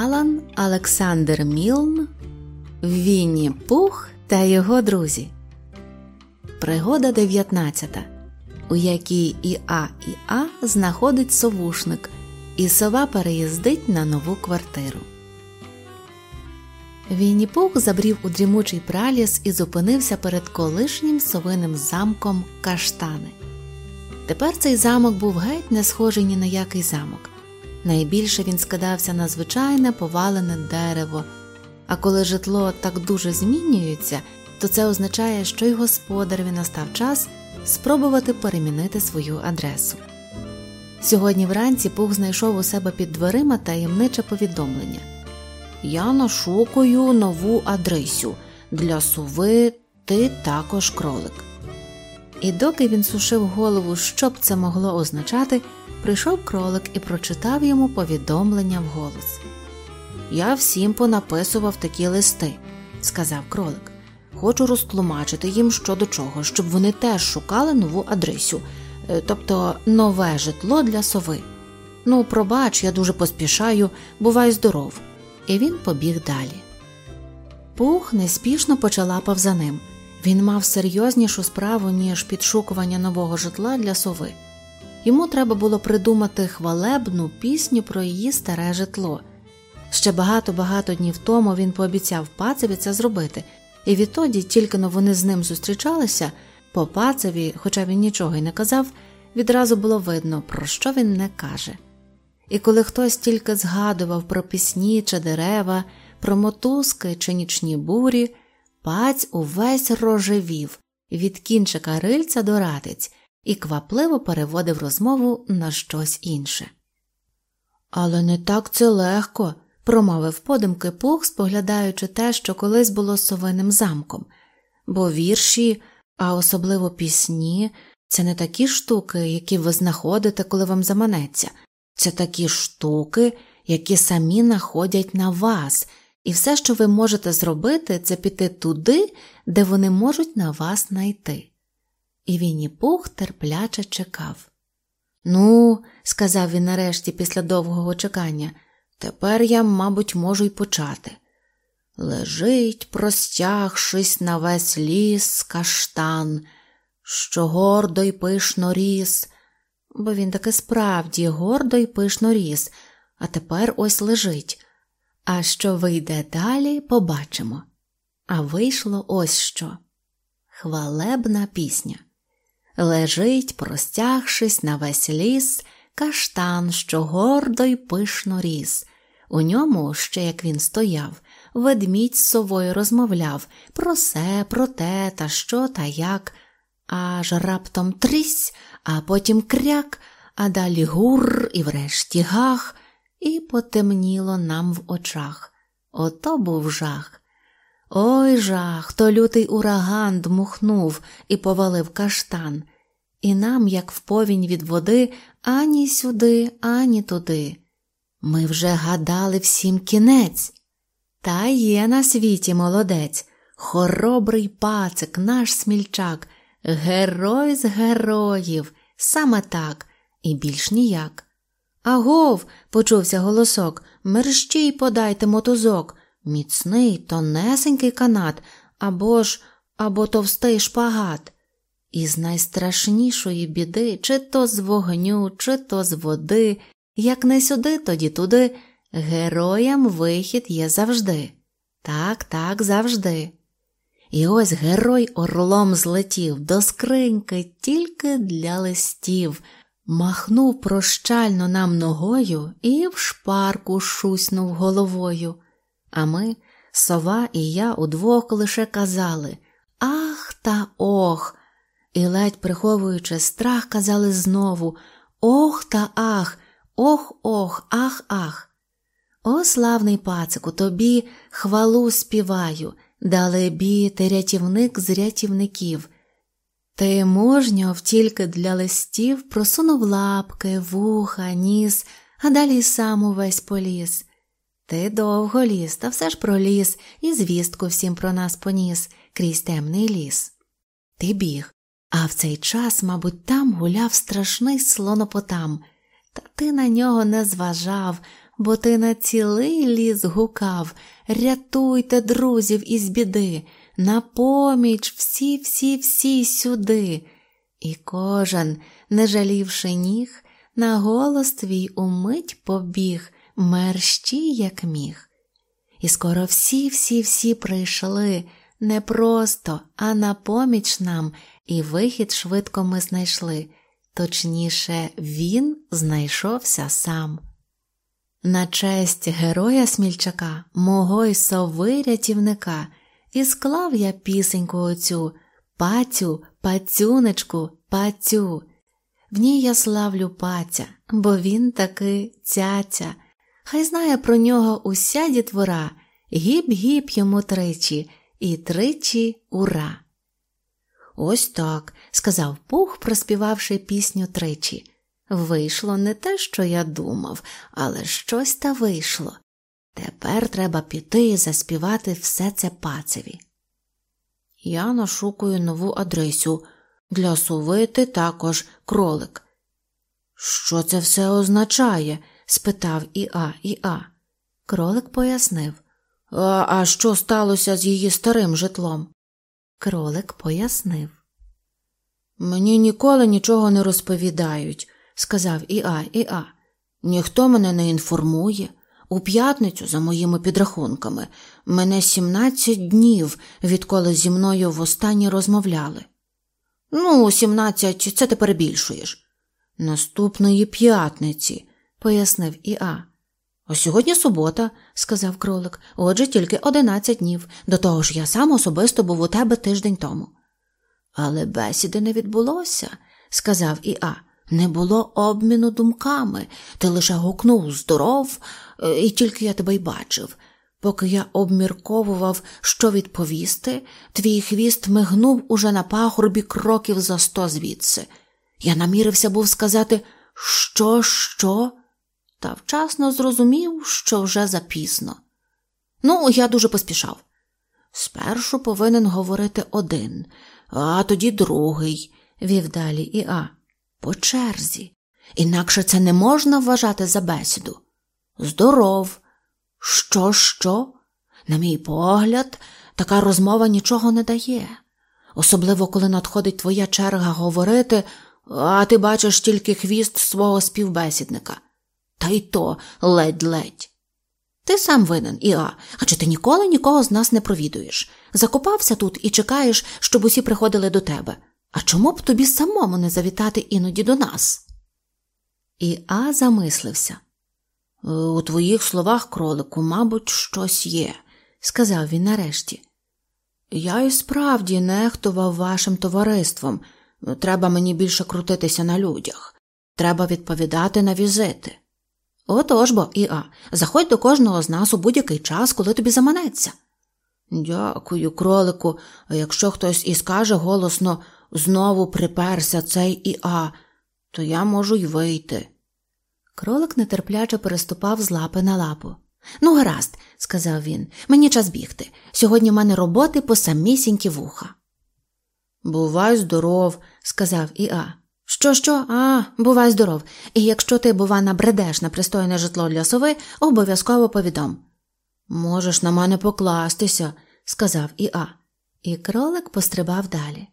Алан Олександр Мілн Вінні Пух та його друзі. Пригода 19, у якій і А, і А знаходить совушник, і сова переїздить на нову квартиру. Вінні Пух забрів у дрімучий праліс і зупинився перед колишнім совиним замком Каштани. Тепер цей замок був геть не схожий ні на який замок. Найбільше він скидався на звичайне повалене дерево, а коли житло так дуже змінюється, то це означає, що й господареві настав час спробувати перемінити свою адресу. Сьогодні вранці Пух знайшов у себе під дверима таємниче повідомлення Я нашукаю нову адресу для сови ти також кролик. І доки він сушив голову, що б це могло означати, прийшов кролик і прочитав йому повідомлення вголос. Я всім понаписував такі листи, сказав кролик. Хочу розтлумачити їм що до чого, щоб вони теж шукали нову адресу, е, тобто нове житло для сови. Ну, пробач, я дуже поспішаю, бувай здоров. І він побіг далі. Пух неспішно почалапав за ним. Він мав серйознішу справу, ніж підшукування нового житла для сови. Йому треба було придумати хвалебну пісню про її старе житло. Ще багато-багато днів тому він пообіцяв пацеві це зробити, і відтоді, тільки но вони з ним зустрічалися, по пацеві, хоча він нічого й не казав, відразу було видно, про що він не каже. І коли хтось тільки згадував про пісні чи дерева, про мотузки чи нічні бурі, паць увесь рожевів. Від кінчика рильця до ратиць і квапливо переводив розмову на щось інше. Але не так це легко, промовив подумки пух, споглядаючи те, що колись було совиним замком, бо вірші, а особливо пісні, це не такі штуки, які ви знаходите, коли вам заманеться, це такі штуки, які самі находять на вас, і все, що ви можете зробити, це піти туди, де вони можуть на вас знайти. І Вінні Пух терпляче чекав. Ну, сказав він нарешті після довгого чекання, тепер я, мабуть, можу й почати. Лежить, простягшись на весь ліс каштан, що гордо й пишно ріс, бо він таки справді гордо й пишно ріс, а тепер ось лежить. А що вийде далі, побачимо. А вийшло ось що. Хвалебна пісня. Лежить, простягшись на весь ліс, каштан, що гордо й пишно ріс. У ньому, ще як він стояв, ведмідь з совою розмовляв про се, про те, та що та як, аж раптом трісь, а потім кряк, а далі гур і врешті гах, і потемніло нам в очах. Ото був жах. Ой жах, то лютий ураган дмухнув і повалив каштан, і нам, як в повінь від води, ані сюди, ані туди. Ми вже гадали всім кінець. Та є на світі молодець, хоробрий пацик, наш смільчак, герой з героїв, саме так, і більш ніяк. Агов, почувся голосок, мерщій подайте мотузок міцний, тонесенький канат, або ж або товстий шпагат. Із найстрашнішої біди, чи то з вогню, чи то з води, як не сюди, тоді туди, героям вихід є завжди. Так, так, завжди. І ось герой орлом злетів до скриньки тільки для листів, махнув прощально нам ногою і в шпарку шуснув головою. А ми, сова і я удвох лише казали Ах та ох. І ледь приховуючи страх, казали знову Ох та ах, ох ох, ах ах. О, славний пацику, тобі хвалу співаю, далебі ти рятівник з рятівників. Ти мужньо тільки для листів просунув лапки, вуха, ніс, а далі сам увесь поліз. Ти довго ліз, та все ж проліз, і звістку всім про нас поніс крізь темний ліс. Ти біг, а в цей час, мабуть, там гуляв страшний слонопотам, та ти на нього не зважав, бо ти на цілий ліс гукав Рятуйте, друзів, із біди, на поміч всі, всі, всі сюди. І кожен, не жалівши ніг, на голос твій умить побіг, мерщі, як міг. І скоро всі, всі, всі прийшли не просто, а на поміч нам, і вихід швидко ми знайшли. Точніше, він знайшовся сам. На честь героя смільчака, мого й сови рятівника, і склав я пісеньку оцю Пацю, пацюнечку, пацю. В ній я славлю паця, бо він таки цяця. Хай знає про нього уся дітвора, гіп-гіп йому тричі, і тричі ура. Ось так, сказав Пух, проспівавши пісню тричі. Вийшло не те, що я думав, але щось та вийшло. Тепер треба піти і заспівати все це пацеві. Я нашукую нову адресу. Для сови ти також кролик. Що це все означає? спитав Іа Іа. Кролик пояснив. А, а що сталося з її старим житлом? Кролик пояснив. Мені ніколи нічого не розповідають, сказав Іа Іа. Ніхто мене не інформує. У п'ятницю, за моїми підрахунками, мене 17 днів, відколи зі мною востаннє розмовляли. Ну, 17 – це ти перебільшуєш. Наступної п'ятниці, пояснив Іа. А сьогодні субота, сказав кролик, отже, тільки 11 днів. До того ж я сам особисто був у тебе тиждень тому. Але бесіди не відбулося, сказав Іа. Не було обміну думками, ти лише гукнув здоров, е, і тільки я тебе й бачив. Поки я обмірковував, що відповісти, твій хвіст мигнув уже на пагорбі кроків за сто звідси. Я намірився був сказати що, що, та вчасно зрозумів, що вже запізно. Ну, я дуже поспішав. Спершу повинен говорити один, а тоді другий, вів далі Іа по черзі, інакше це не можна вважати за бесіду. Здоров, що, що? На мій погляд, така розмова нічого не дає, особливо коли надходить твоя черга говорити, а ти бачиш тільки хвіст свого співбесідника. Та й то ледь-ледь. Ти сам винен, Іа, а чи ти ніколи нікого з нас не провідуєш? Закопався тут і чекаєш, щоб усі приходили до тебе. А чому б тобі самому не завітати іноді до нас? І А замислився. У твоїх словах, кролику, мабуть, щось є, сказав він нарешті. Я і справді нехтував вашим товариством. Треба мені більше крутитися на людях. Треба відповідати на візити. Отож бо, Іа, заходь до кожного з нас у будь-який час, коли тобі заманеться. Дякую, кролику, якщо хтось і скаже голосно знову приперся цей Іа, то я можу й вийти. Кролик нетерпляче переступав з лапи на лапу. Ну, гаразд, сказав він, мені час бігти. Сьогодні в мене роботи по самісінькі вуха. Бувай здоров, сказав Іа. Що, що? А, бувай здоров. І якщо ти, бува, набредеш на пристойне житло для сови, обов'язково повідом. Можеш на мене покластися, сказав Іа. І кролик пострибав далі.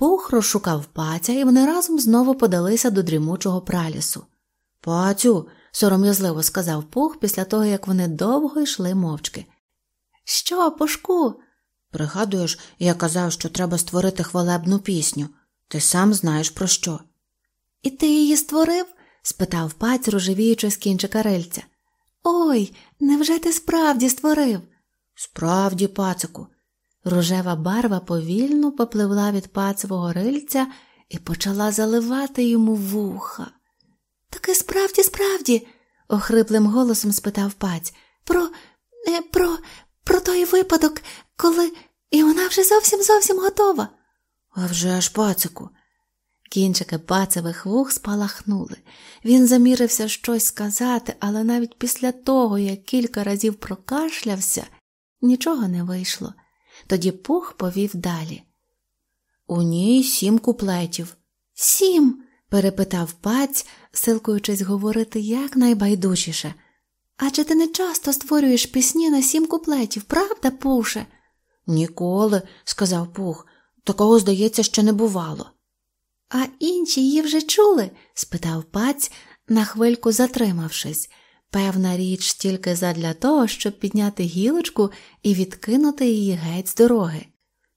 Пух розшукав паця, і вони разом знову подалися до дрімучого пралісу. Пацю, сором'язливо сказав Пух після того, як вони довго йшли мовчки. Що, пушку? Пригадуєш, я казав, що треба створити хвалебну пісню. Ти сам знаєш про що. І ти її створив? спитав паць, рожевіючи з кінчика рильця. Ой, невже ти справді створив? Справді, пацику. Рожева барва повільно попливла від пацевого рильця і почала заливати йому вуха. Таки справді, справді, охриплим голосом спитав паць. Про, не, про, про той випадок, коли і вона вже зовсім зовсім готова. «А вже ж, пацику. Кінчики пацевих вух спалахнули. Він замірився щось сказати, але навіть після того, як кілька разів прокашлявся, нічого не вийшло. Тоді пух повів далі. У ній сім куплетів. Сім? перепитав паць, силкуючись говорити якнайбайдужіше. Адже ти не часто створюєш пісні на сім куплетів, правда, Пуше? Ніколи, сказав Пух, такого, здається, ще не бувало. А інші її вже чули? спитав паць, на хвильку затримавшись. Певна річ тільки задля того, щоб підняти гілочку і відкинути її геть з дороги.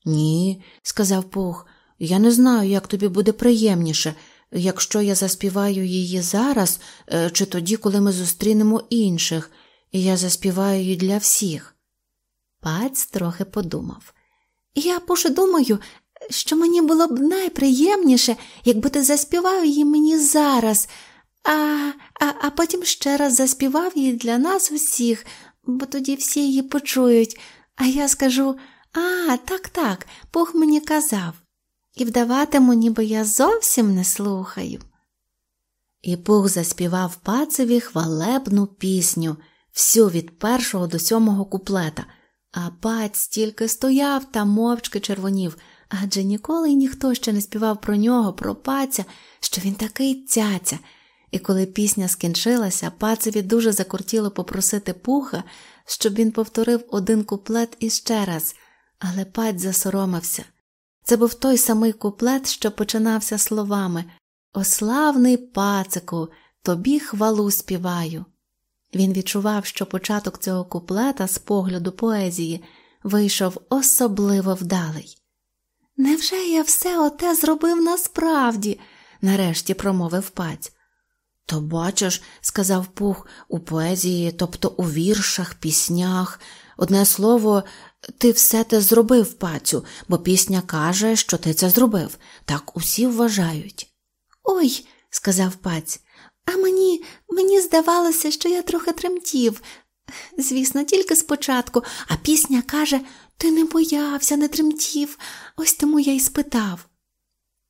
Ні, сказав Пух, я не знаю, як тобі буде приємніше, якщо я заспіваю її зараз, е, чи тоді, коли ми зустрінемо інших, і я заспіваю її для всіх. Паць трохи подумав. Я пуше думаю, що мені було б найприємніше, якби ти заспівав її мені зараз, а, а, а потім ще раз заспівав її для нас усіх, бо тоді всі її почують, а я скажу а, так, так, Бог мені казав, і вдаватиму, ніби я зовсім не слухаю. І Бог заспівав пацеві хвалебну пісню, всю від першого до сьомого куплета, а паць тільки стояв та мовчки червонів, адже ніколи ніхто ще не співав про нього, про паця, що він такий цяця. І коли пісня скінчилася, пацеві дуже закортіло попросити пуха, щоб він повторив один куплет іще раз, але паць засоромився. Це був той самий куплет, що починався словами О славний пацику, тобі хвалу співаю. Він відчував, що початок цього куплета з погляду поезії вийшов особливо вдалий. Невже я все оте зробив насправді? нарешті промовив паць. То бачиш, сказав Пух, у поезії, тобто у віршах, піснях. Одне слово, ти все те зробив, пацю, бо пісня каже, що ти це зробив. Так усі вважають. Ой, сказав паць, а мені мені здавалося, що я трохи тремтів. Звісно, тільки спочатку, а пісня каже ти не боявся, не тремтів, ось тому я й спитав.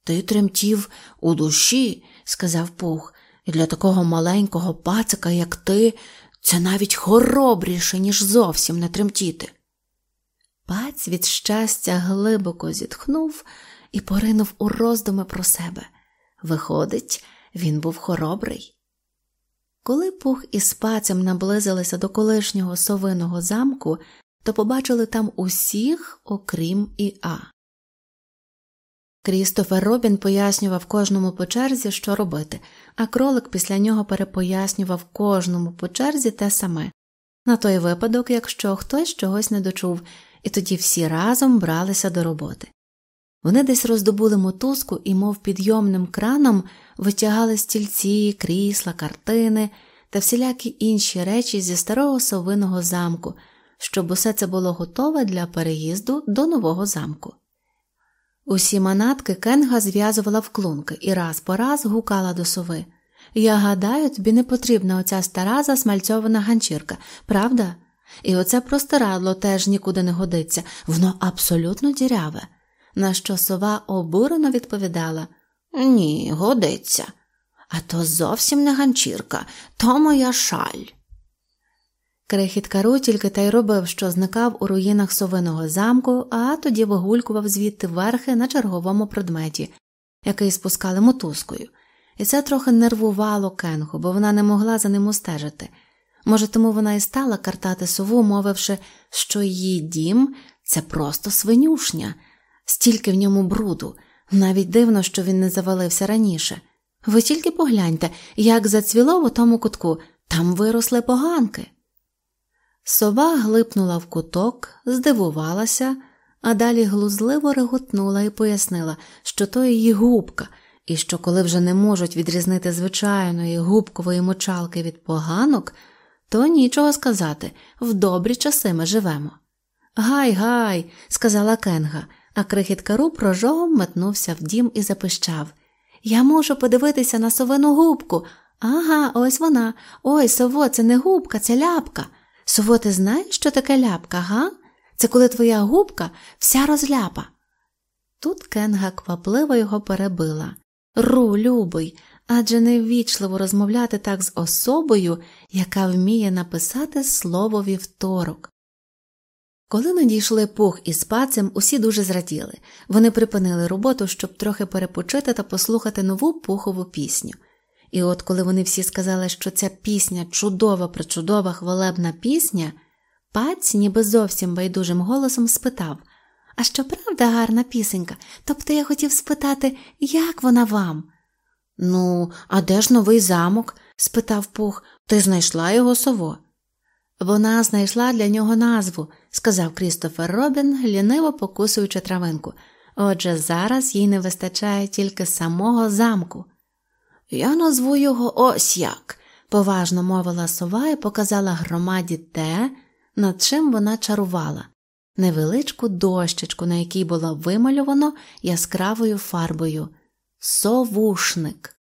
Ти тремтів у душі, сказав Пух, і для такого маленького пацика, як ти, це навіть хоробріше, ніж зовсім не тремтіти. Паць від щастя глибоко зітхнув і поринув у роздуми про себе. Виходить, він був хоробрий. Коли пух із пацем наблизилися до колишнього совиного замку, то побачили там усіх, окрім Іа. Крістофер Робін пояснював кожному по черзі, що робити, а кролик після нього перепояснював кожному по черзі те саме на той випадок, якщо хтось чогось не дочув, і тоді всі разом бралися до роботи. Вони десь роздобули мотузку і, мов підйомним краном, витягали стільці, крісла, картини та всілякі інші речі зі старого совиного замку, щоб усе це було готове для переїзду до нового замку. Усі манатки Кенга зв'язувала в клунки і раз по раз гукала до сови. Я гадаю, тобі не потрібна оця стара засмальцьована ганчірка, правда? І оце простирадло теж нікуди не годиться, воно абсолютно діряве. На що сова обурено відповідала Ні, годиться. А то зовсім не ганчірка, то моя шаль. Крихіт Кару тільки та й робив, що зникав у руїнах совиного замку, а тоді вигулькував звідти верхи на черговому предметі, який спускали мотузкою, і це трохи нервувало Кенгу, бо вона не могла за ним устежити. Може, тому вона і стала картати сову, мовивши, що її дім це просто свинюшня, стільки в ньому бруду, навіть дивно, що він не завалився раніше. Ви тільки погляньте, як зацвіло в тому кутку, там виросли поганки. Сова глипнула в куток, здивувалася, а далі глузливо реготнула і пояснила, що то її губка, і що, коли вже не можуть відрізнити звичайної губкової мочалки від поганок, то нічого сказати в добрі часи ми живемо. Гай, гай, сказала Кенга, а крихіт кару прожогом метнувся в дім і запищав Я можу подивитися на совину губку. Ага, ось вона. Ой, сово, це не губка, це ляпка. Сово, ти знаєш, що таке ляпка, га? Це коли твоя губка вся розляпа. Тут Кенга квапливо його перебила. Ру, любий, адже неввічливо розмовляти так з особою, яка вміє написати слово вівторок. Коли надійшли пух із пацем, усі дуже зраділи. Вони припинили роботу, щоб трохи перепочити та послухати нову пухову пісню. І от коли вони всі сказали, що ця пісня чудова, причудова, хвалебна пісня, паць, ніби зовсім байдужим голосом спитав А що правда гарна пісенька? Тобто я хотів спитати, як вона вам? Ну, а де ж новий замок? спитав Пух. Ти знайшла його сово? Вона знайшла для нього назву, сказав Крістофер Робін, ліниво покусуючи травинку. Отже, зараз їй не вистачає тільки самого замку. Я назву його ось як, поважно мовила сова і показала громаді те, над чим вона чарувала невеличку дощечку, на якій було вималювано яскравою фарбою совушник.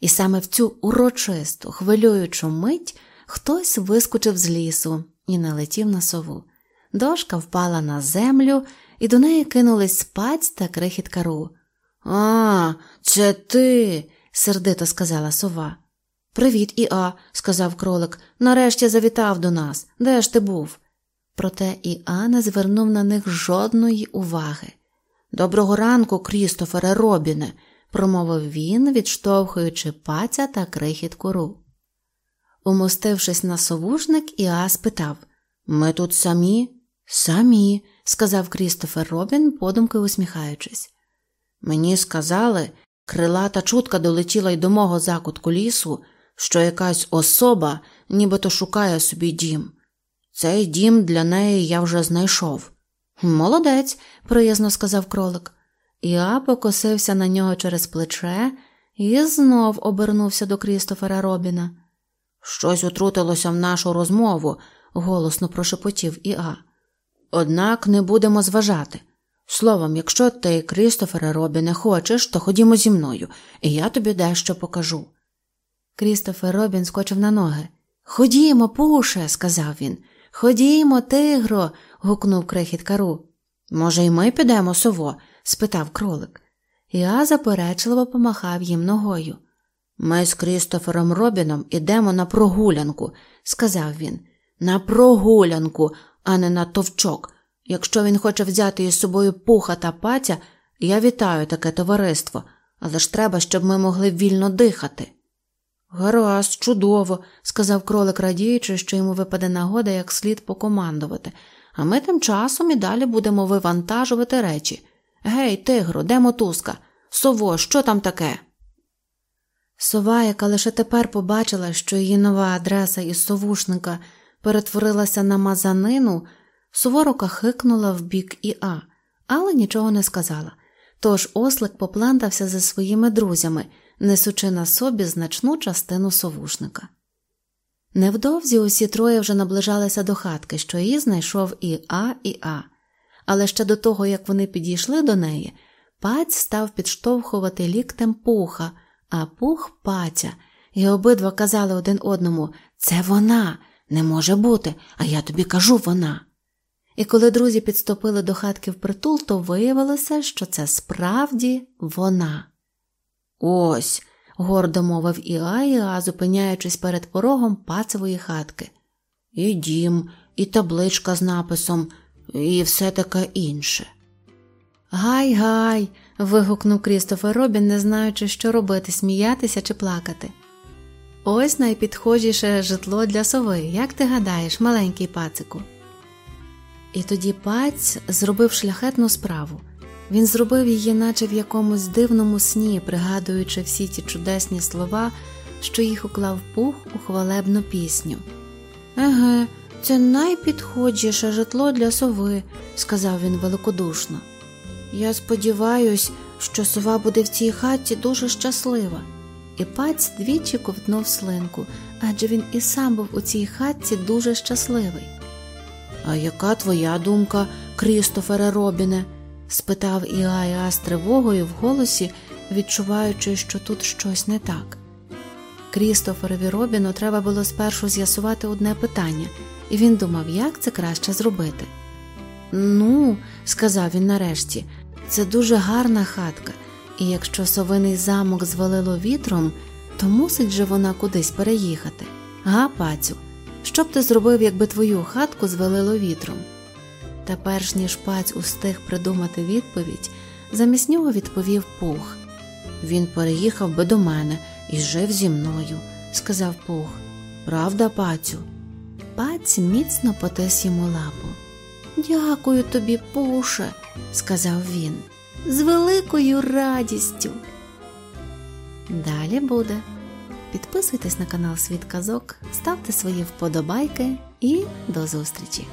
І саме в цю урочисту, хвилюючу мить хтось вискочив з лісу і налетів на сову. Дошка впала на землю, і до неї кинулись спаць та крихіт кару. А, це ти, сердито сказала сова. Привіт, Іа, сказав кролик. Нарешті завітав до нас. Де ж ти був? Проте Іа не звернув на них жодної уваги. Доброго ранку, Крістофере Робіне, промовив він, відштовхуючи паця та крихіт куру. Умостившись на совушник, Іа спитав Ми тут самі? Самі, сказав Крістофер Робін, подумки усміхаючись. Мені сказали, крилата чутка долетіла й до мого закутку лісу, що якась особа нібито шукає собі дім. Цей дім для неї я вже знайшов. Молодець, приязно сказав кролик. Я покосився на нього через плече і знов обернувся до Крістофера Робіна. Щось утрутилося в нашу розмову, голосно прошепотів Іа. Однак не будемо зважати. Словом, якщо ти, Крістофере Робіне, хочеш, то ходімо зі мною, і я тобі дещо покажу. Крістофер Робін скочив на ноги. Ходімо, пуше, сказав він. Ходімо, тигро. гукнув крихіт кару. Може, й ми підемо сово? спитав кролик. Я заперечливо помахав їм ногою. Ми з Крістофером Робіном ідемо на прогулянку, сказав він. На прогулянку, а не на товчок. Якщо він хоче взяти із собою пуха та патя, я вітаю таке товариство, але ж треба, щоб ми могли вільно дихати. Гаразд, чудово, сказав кролик, радіючи, що йому випаде нагода як слід покомандувати, а ми тим часом і далі будемо вивантажувати речі. Гей, тигру, де мотузка? Сово, що там таке? Сова, яка лише тепер побачила, що її нова адреса із совушника перетворилася на мазанину, суворо кахикнула в бік Іа, але нічого не сказала. Тож ослик поплентався за своїми друзями, несучи на собі значну частину совушника. Невдовзі усі троє вже наближалися до хатки, що її знайшов і А, і А. Але ще до того, як вони підійшли до неї, паць став підштовхувати ліктем пуха, а пух паця, і обидва казали один одному Це вона, не може бути, а я тобі кажу вона. І коли друзі підступили до хатки впритул, то виявилося, що це справді вона. Ось, гордо мовив Іа, Іа, зупиняючись перед порогом пацевої хатки. І дім, і табличка з написом, і все таке інше. Гай, гай. вигукнув Крістофер Робін, не знаючи, що робити, сміятися чи плакати. Ось найпідхожіше житло для сови, як ти гадаєш, маленький пацику. І тоді паць зробив шляхетну справу. Він зробив її, наче в якомусь дивному сні, пригадуючи всі ті чудесні слова, що їх уклав пух у хвалебну пісню. Еге, це найпідходніше житло для сови, сказав він великодушно. Я сподіваюсь, що сова буде в цій хаті дуже щаслива. І паць двічі ковтнув слинку, адже він і сам був у цій хатці дуже щасливий. А яка твоя думка, Крістофере Робіне? спитав Іая з тривогою в голосі, відчуваючи, що тут щось не так. Крістоферові Робіну треба було спершу з'ясувати одне питання, і він думав, як це краще зробити. Ну, сказав він нарешті, це дуже гарна хатка, і якщо совиний замок звалило вітром, то мусить же вона кудись переїхати. Га, пацю, що б ти зробив, якби твою хатку звалило вітром? Та перш ніж паць устиг придумати відповідь, замість нього відповів пух. Він переїхав би до мене, і жив зі мною, сказав Пух. Правда, пацю? Паць міцно потис йому лапу. Дякую тобі, Пуше, сказав він, з великою радістю. Далі буде. Підписуйтесь на канал Світ Казок, ставте свої вподобайки і до зустрічі!